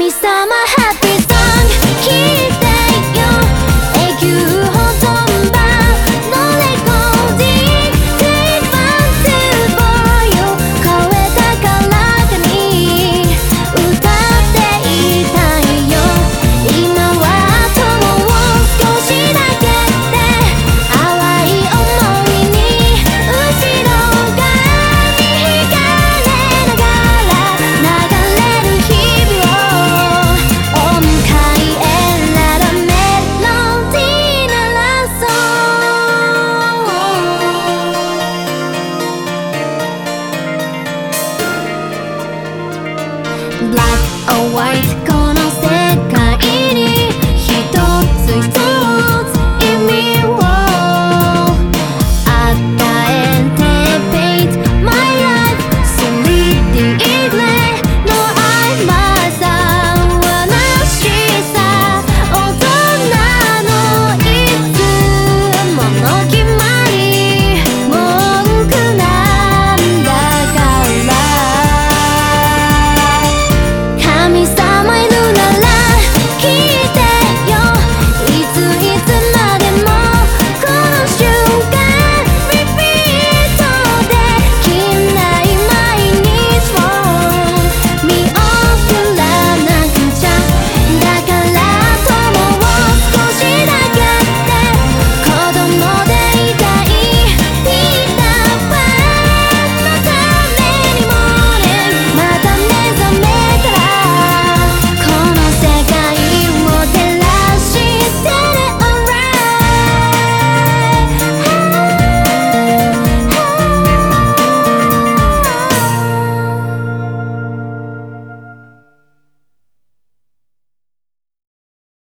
me start my happy